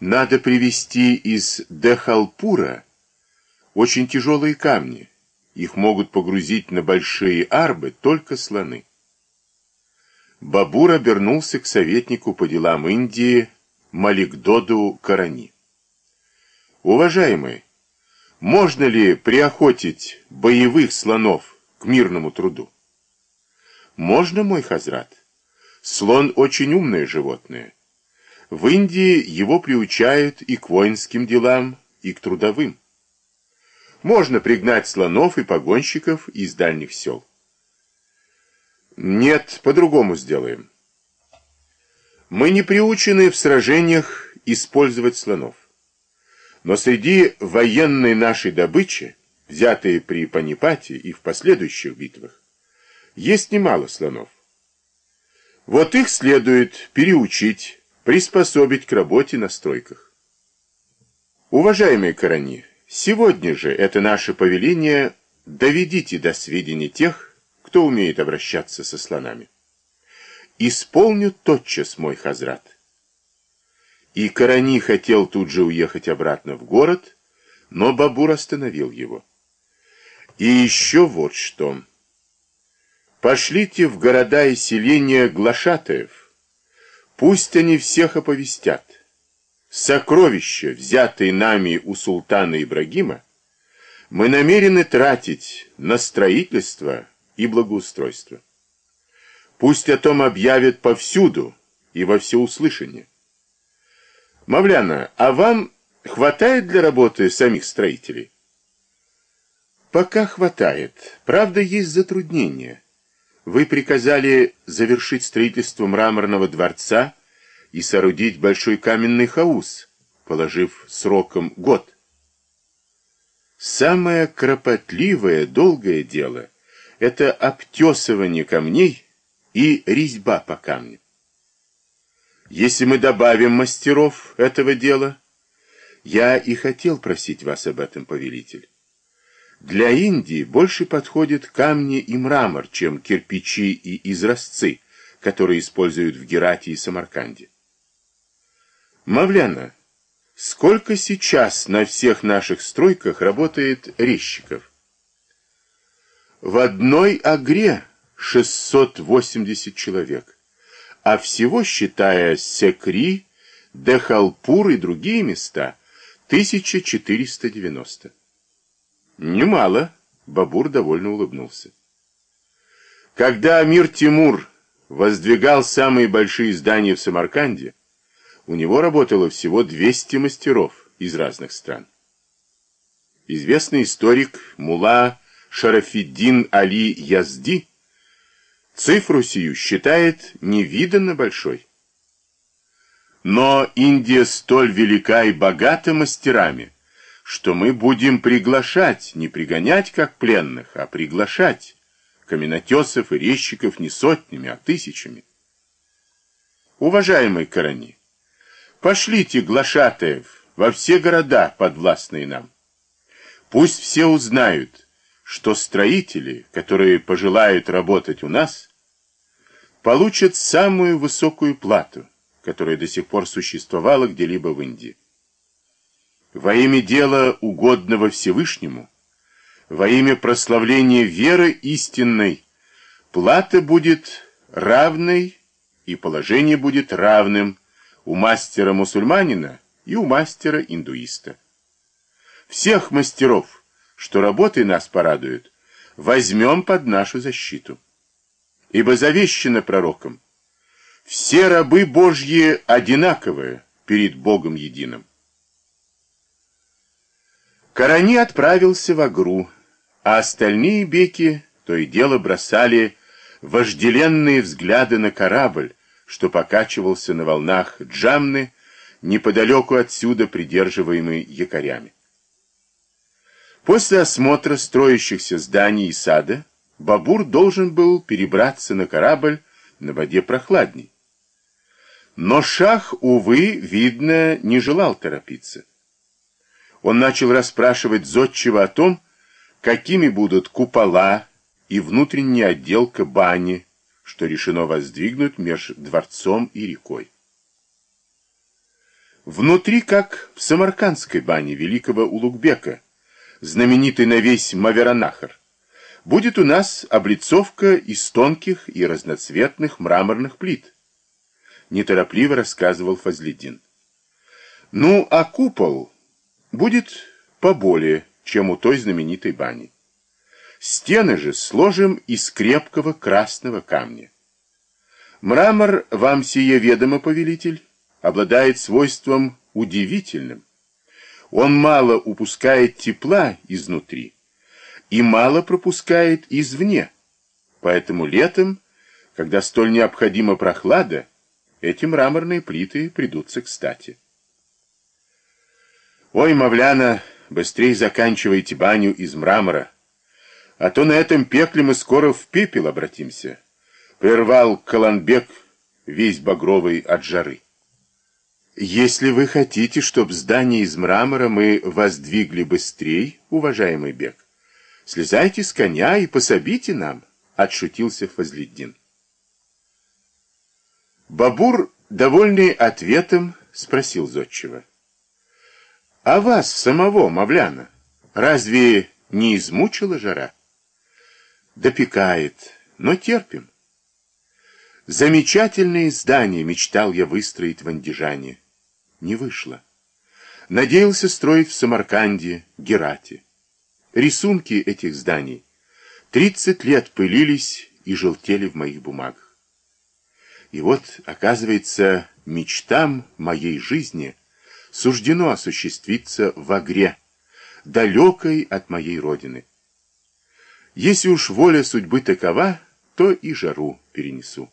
Надо привезти из Дехалпура очень тяжелые камни. Их могут погрузить на большие арбы только слоны. Бабур обернулся к советнику по делам Индии Маликдоду Карани. Уважаемый, можно ли приохотить боевых слонов к мирному труду? Можно, мой хазрат. Слон очень умное животное. В Индии его приучают и к воинским делам, и к трудовым. Можно пригнать слонов и погонщиков из дальних сел. Нет, по-другому сделаем. Мы не приучены в сражениях использовать слонов. Но среди военной нашей добычи, взятой при Панипате и в последующих битвах, есть немало слонов. Вот их следует переучить, приспособить к работе на стройках. Уважаемые Карани, сегодня же это наше повеление доведите до сведения тех, кто умеет обращаться со слонами. Исполню тотчас мой хазрат. И Карани хотел тут же уехать обратно в город, но Бабур остановил его. И еще вот что. Пошлите в города и селения глашатаев. Пусть они всех оповестят. Сокровища, взятые нами у султана Ибрагима, мы намерены тратить на строительство и благоустройство. Пусть о том объявят повсюду и во всеуслышание. Мавляна, а вам хватает для работы самих строителей? Пока хватает. Правда, есть затруднения. Вы приказали завершить строительство мраморного дворца и соорудить большой каменный хаус, положив сроком год. Самое кропотливое, долгое дело — это обтесывание камней и резьба по камню. Если мы добавим мастеров этого дела, я и хотел просить вас об этом, повелитель. Для Индии больше подходят камни и мрамор, чем кирпичи и изразцы, которые используют в Герате и Самарканде. Мавляна, сколько сейчас на всех наших стройках работает резчиков? В одной агре 680 человек, а всего, считая Секри, Дехалпур и другие места, 1490. Немало, Бабур довольно улыбнулся. Когда Амир Тимур воздвигал самые большие здания в Самарканде, у него работало всего 200 мастеров из разных стран. Известный историк Мула Шарафиддин Али Язди цифру сию считает невиданно большой. Но Индия столь велика и богата мастерами, что мы будем приглашать, не пригонять как пленных, а приглашать каменотесов и резчиков не сотнями, а тысячами. Уважаемый Карани, пошлите глашатаев во все города, подвластные нам. Пусть все узнают, что строители, которые пожелают работать у нас, получат самую высокую плату, которая до сих пор существовала где-либо в Индии. Во имя дела угодного Всевышнему, во имя прославления веры истинной, плата будет равной и положение будет равным у мастера-мусульманина и у мастера-индуиста. Всех мастеров, что работы нас порадуют, возьмем под нашу защиту. Ибо завещено пророком, все рабы Божьи одинаковые перед Богом единым. Карани отправился в Агру, а остальные беки то и дело бросали вожделенные взгляды на корабль, что покачивался на волнах Джамны, неподалеку отсюда придерживаемый якорями. После осмотра строящихся зданий и сада Бабур должен был перебраться на корабль на воде прохладней. Но Шах, увы, видно, не желал торопиться. Он начал расспрашивать Зодчего о том, какими будут купола и внутренняя отделка бани, что решено воздвигнуть между дворцом и рекой. Внутри, как в самаркандской бане великого Улугбека, знаменитый на весь Маверанахар, будет у нас облицовка из тонких и разноцветных мраморных плит. Неторопливо рассказывал Фазлиддин. Ну, а купол будет поболее, чем у той знаменитой бани. Стены же сложим из крепкого красного камня. Мрамор, вам сие ведомо, повелитель, обладает свойством удивительным. Он мало упускает тепла изнутри и мало пропускает извне. Поэтому летом, когда столь необходима прохлада, эти мраморные плиты придутся кстати. Ой, Мавляна, быстрей заканчивайте баню из мрамора, а то на этом пекле мы скоро в пепел обратимся. Прервал Каланбек весь багровый от жары. Если вы хотите, чтобы здание из мрамора мы воздвигли быстрей, уважаемый Бек, слезайте с коня и пособите нам, отшутился Фазлиддин. Бабур, довольный ответом, спросил зодчего. А вас самого, Мавляна, разве не измучила жара? Допекает, но терпим. Замечательные здания мечтал я выстроить в Андижане не вышло. Надеялся строить в Самарканде, Герате. Рисунки этих зданий 30 лет пылились и желтели в моих бумагах. И вот, оказывается, мечтам моей жизни суждено осуществиться в Агре, далекой от моей родины. Если уж воля судьбы такова, то и жару перенесу.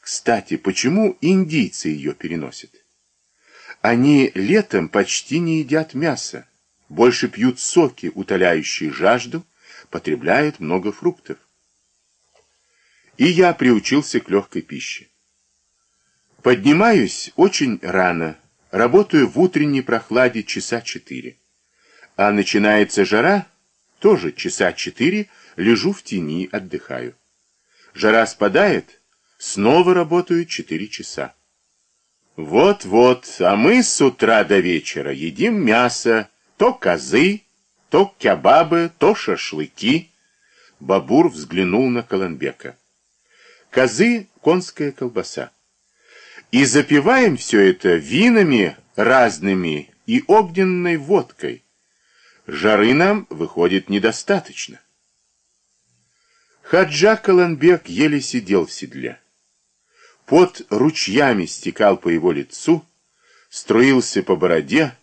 Кстати, почему индийцы ее переносят? Они летом почти не едят мясо, больше пьют соки, утоляющие жажду, потребляют много фруктов. И я приучился к легкой пище. Поднимаюсь очень рано, работаю в утренней прохладе часа четыре. А начинается жара, тоже часа четыре, лежу в тени, отдыхаю. Жара спадает, снова работаю четыре часа. Вот-вот, а мы с утра до вечера едим мясо, то козы, то кебабы, то шашлыки. Бабур взглянул на Колонбека. Козы — конская колбаса. И запиваем все это винами разными и огненной водкой. Жары нам выходит недостаточно. Хаджа Колонбек еле сидел в седле. Пот ручьями стекал по его лицу, струился по бороде,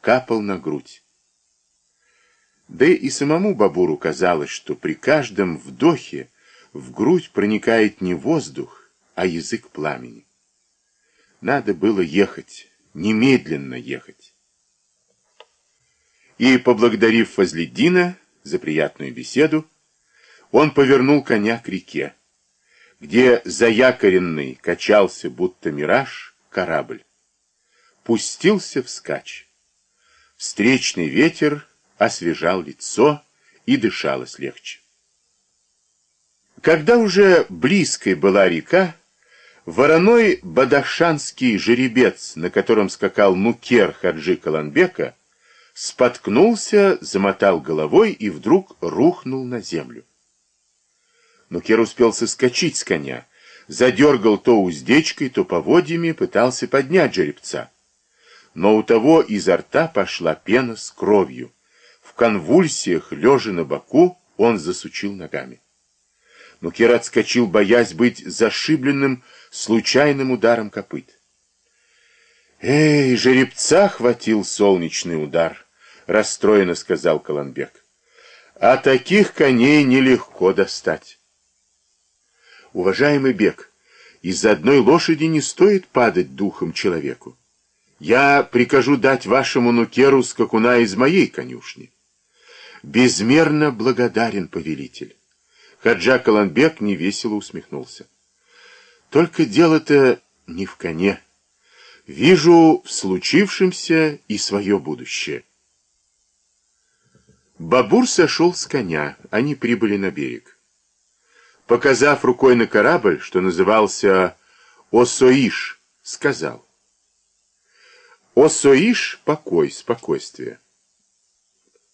капал на грудь. Да и самому Бабуру казалось, что при каждом вдохе в грудь проникает не воздух, а язык пламени. Надо было ехать, немедленно ехать. И, поблагодарив Фазледдина за приятную беседу, он повернул коня к реке где заякоренный качался, будто мираж, корабль. Пустился вскачь. Встречный ветер освежал лицо и дышалось легче. Когда уже близкой была река, вороной бадахшанский жеребец, на котором скакал Мукер Хаджи Каланбека, споткнулся, замотал головой и вдруг рухнул на землю. Но Кер успел соскочить с коня, задергал то уздечкой, то поводьями, пытался поднять жеребца. Но у того изо рта пошла пена с кровью. В конвульсиях, лежа на боку, он засучил ногами. Но Кер отскочил, боясь быть зашибленным случайным ударом копыт. «Эй, жеребца хватил солнечный удар!» — расстроенно сказал Колонбек. «А таких коней нелегко достать». Уважаемый Бек, из-за одной лошади не стоит падать духом человеку. Я прикажу дать вашему нукеру скакуна из моей конюшни. Безмерно благодарен повелитель. Хаджа Каланбек невесело усмехнулся. Только дело-то не в коне. Вижу в случившемся и свое будущее. Бабур сошел с коня, они прибыли на берег. Показав рукой на корабль, что назывался Осоиш, сказал. Осоиш – покой, спокойствие.